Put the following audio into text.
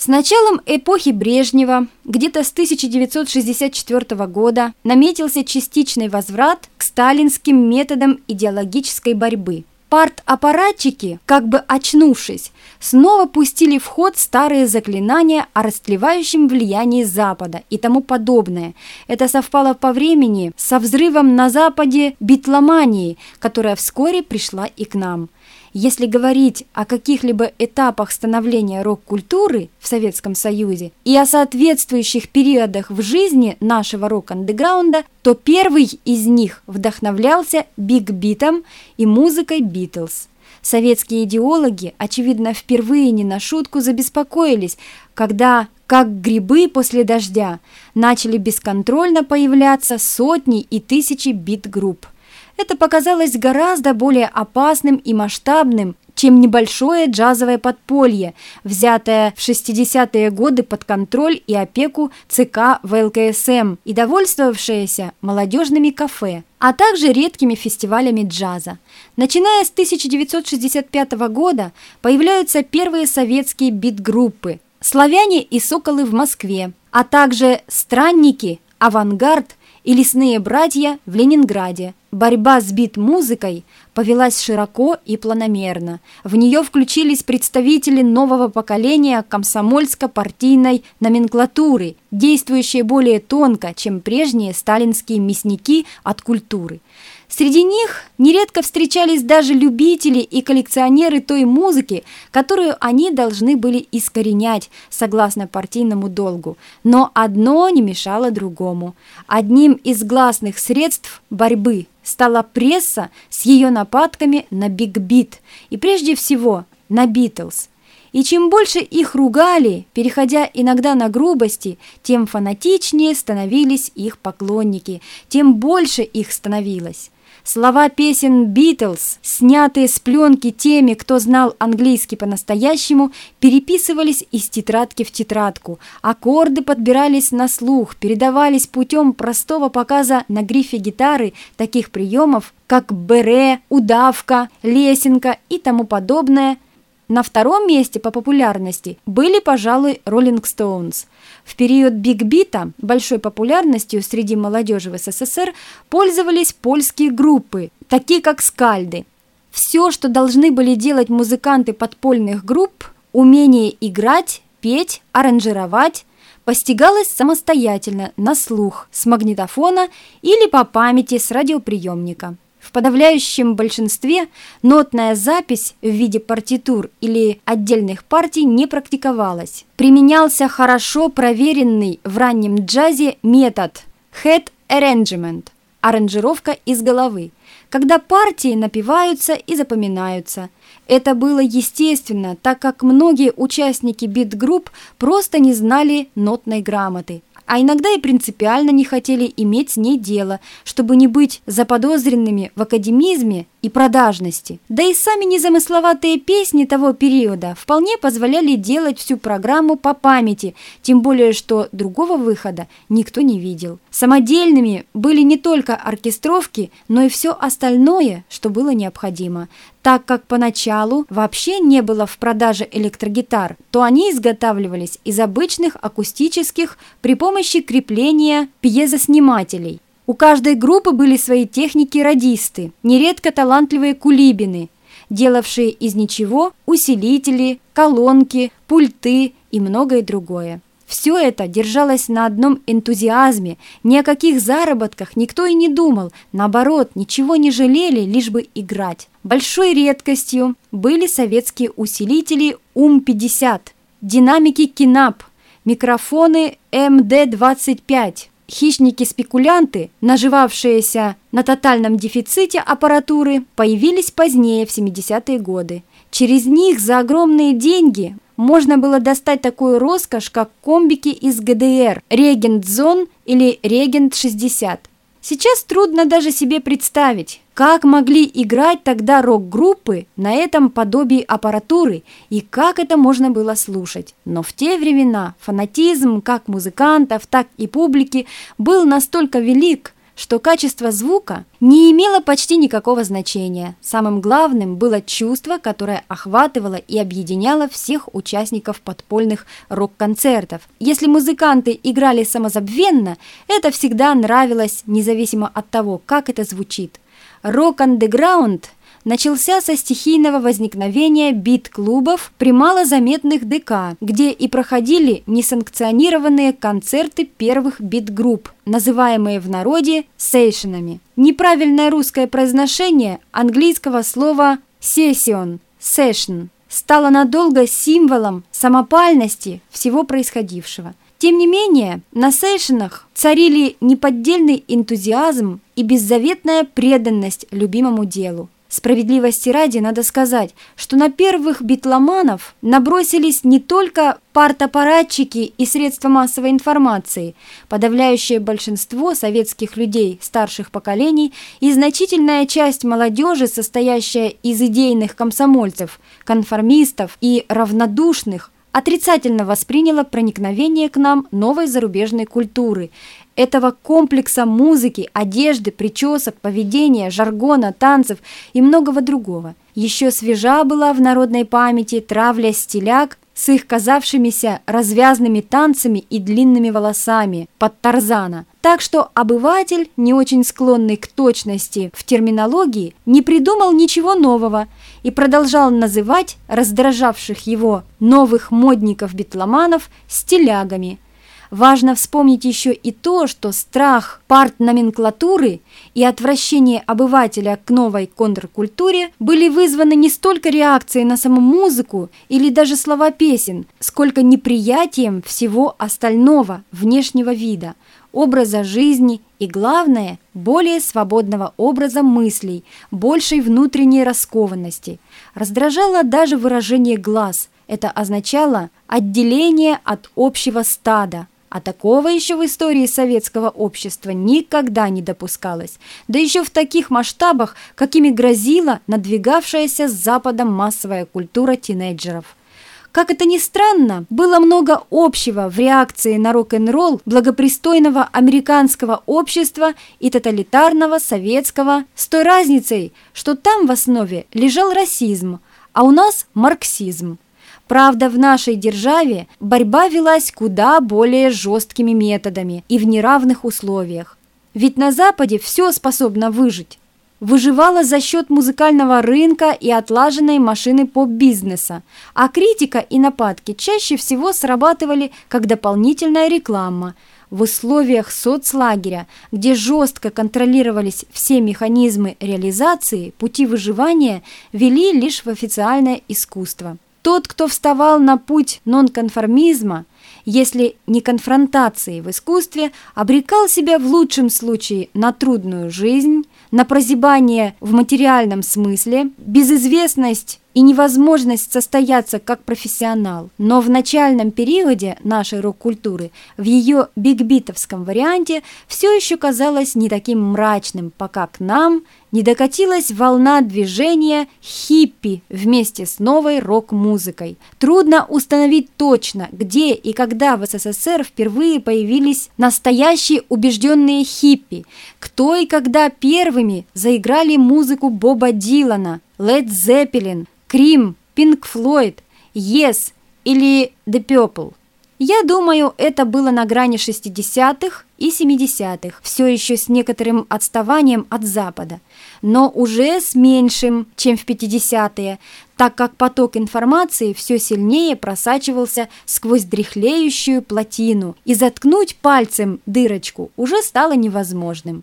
С началом эпохи Брежнева, где-то с 1964 года, наметился частичный возврат к сталинским методам идеологической борьбы. Парт-аппаратчики, как бы очнувшись, снова пустили в ход старые заклинания о растлевающем влиянии Запада и тому подобное. Это совпало по времени со взрывом на Западе битломании, которая вскоре пришла и к нам – если говорить о каких-либо этапах становления рок-культуры в Советском Союзе и о соответствующих периодах в жизни нашего рок-андеграунда, то первый из них вдохновлялся биг-битом и музыкой Битлз. Советские идеологи, очевидно, впервые не на шутку забеспокоились, когда, как грибы после дождя, начали бесконтрольно появляться сотни и тысячи бит-групп – это показалось гораздо более опасным и масштабным, чем небольшое джазовое подполье, взятое в 60-е годы под контроль и опеку ЦК ВЛКСМ и довольствовавшееся молодежными кафе, а также редкими фестивалями джаза. Начиная с 1965 года появляются первые советские бит-группы «Славяне и соколы в Москве», а также «Странники», «Авангард», и лесные братья в Ленинграде. Борьба с бит-музыкой повелась широко и планомерно. В нее включились представители нового поколения комсомольско-партийной номенклатуры, действующие более тонко, чем прежние сталинские мясники от культуры. Среди них нередко встречались даже любители и коллекционеры той музыки, которую они должны были искоренять, согласно партийному долгу. Но одно не мешало другому. Одним из гласных средств борьбы стала пресса с ее нападками на Биг Бит и прежде всего на Битлз. И чем больше их ругали, переходя иногда на грубости, тем фанатичнее становились их поклонники, тем больше их становилось. Слова песен «Битлз», снятые с пленки теми, кто знал английский по-настоящему, переписывались из тетрадки в тетрадку. Аккорды подбирались на слух, передавались путем простого показа на грифе гитары таких приемов, как бере, удавка, лесенка и тому подобное – на втором месте по популярности были, пожалуй, Rolling Stones. В период Биг Бита большой популярностью среди молодежи в СССР пользовались польские группы, такие как Скальды. Все, что должны были делать музыканты подпольных групп, умение играть, петь, аранжировать, постигалось самостоятельно, на слух, с магнитофона или по памяти с радиоприемника. В подавляющем большинстве нотная запись в виде партитур или отдельных партий не практиковалась. Применялся хорошо проверенный в раннем джазе метод head arrangement – аранжировка из головы, когда партии напеваются и запоминаются. Это было естественно, так как многие участники бит-групп просто не знали нотной грамоты – а иногда и принципиально не хотели иметь с ней дело, чтобы не быть заподозренными в академизме и продажности. Да и сами незамысловатые песни того периода вполне позволяли делать всю программу по памяти, тем более что другого выхода никто не видел. Самодельными были не только оркестровки, но и все остальное, что было необходимо. Так как поначалу вообще не было в продаже электрогитар, то они изготавливались из обычных акустических при помощи крепления пьезоснимателей. У каждой группы были свои техники-радисты, нередко талантливые кулибины, делавшие из ничего усилители, колонки, пульты и многое другое. Все это держалось на одном энтузиазме, ни о каких заработках никто и не думал, наоборот, ничего не жалели, лишь бы играть. Большой редкостью были советские усилители УМ-50, динамики Кинап, микрофоны МД-25, хищники-спекулянты, наживавшиеся на тотальном дефиците аппаратуры, появились позднее, в 70-е годы. Через них за огромные деньги можно было достать такую роскошь, как комбики из ГДР, Регент Зон или Регент 60. Сейчас трудно даже себе представить, как могли играть тогда рок-группы на этом подобии аппаратуры и как это можно было слушать. Но в те времена фанатизм как музыкантов, так и публики был настолько велик, что качество звука не имело почти никакого значения. Самым главным было чувство, которое охватывало и объединяло всех участников подпольных рок-концертов. Если музыканты играли самозабвенно, это всегда нравилось, независимо от того, как это звучит. Рок-андеграунд – начался со стихийного возникновения бит-клубов при малозаметных ДК, где и проходили несанкционированные концерты первых бит-групп, называемые в народе сейшенами. Неправильное русское произношение английского слова «session» – «session» стало надолго символом самопальности всего происходившего. Тем не менее, на сейшенах царили неподдельный энтузиазм и беззаветная преданность любимому делу. Справедливости ради надо сказать, что на первых битломанов набросились не только партаппаратчики и средства массовой информации, подавляющее большинство советских людей старших поколений и значительная часть молодежи, состоящая из идейных комсомольцев, конформистов и равнодушных, отрицательно восприняла проникновение к нам новой зарубежной культуры – этого комплекса музыки, одежды, причесок, поведения, жаргона, танцев и многого другого. Еще свежа была в народной памяти травля стиляк с их казавшимися развязными танцами и длинными волосами под Тарзана. Так что обыватель, не очень склонный к точности в терминологии, не придумал ничего нового и продолжал называть раздражавших его новых модников-битломанов стилягами – Важно вспомнить еще и то, что страх партноменклатуры и отвращение обывателя к новой контркультуре были вызваны не столько реакцией на саму музыку или даже слова песен, сколько неприятием всего остального внешнего вида, образа жизни и, главное, более свободного образа мыслей, большей внутренней раскованности. Раздражало даже выражение глаз. Это означало отделение от общего стада, а такого еще в истории советского общества никогда не допускалось, да еще в таких масштабах, какими грозила надвигавшаяся с Западом массовая культура тинейджеров. Как это ни странно, было много общего в реакции на рок-н-ролл благопристойного американского общества и тоталитарного советского, с той разницей, что там в основе лежал расизм, а у нас марксизм. Правда, в нашей державе борьба велась куда более жесткими методами и в неравных условиях. Ведь на Западе все способно выжить. Выживала за счет музыкального рынка и отлаженной машины поп-бизнеса, а критика и нападки чаще всего срабатывали как дополнительная реклама – в условиях соцлагеря, где жестко контролировались все механизмы реализации, пути выживания вели лишь в официальное искусство. Тот, кто вставал на путь нонконформизма, если не конфронтации в искусстве, обрекал себя в лучшем случае на трудную жизнь, на прозябание в материальном смысле, безызвестность и невозможность состояться как профессионал. Но в начальном периоде нашей рок-культуры, в ее бигбитовском варианте, все еще казалось не таким мрачным, пока к нам не докатилась волна движения хиппи вместе с новой рок-музыкой. Трудно установить точно, где и когда в СССР впервые появились настоящие убежденные хиппи, кто и когда первыми заиграли музыку Боба Дилана, Led Zeppelin, Крим, Пинк Флойд, Yes или The Purple. Я думаю, это было на грани 60-х и 70-х, все еще с некоторым отставанием от Запада, но уже с меньшим, чем в 50-е, так как поток информации все сильнее просачивался сквозь дряхлеющую плотину, и заткнуть пальцем дырочку уже стало невозможным.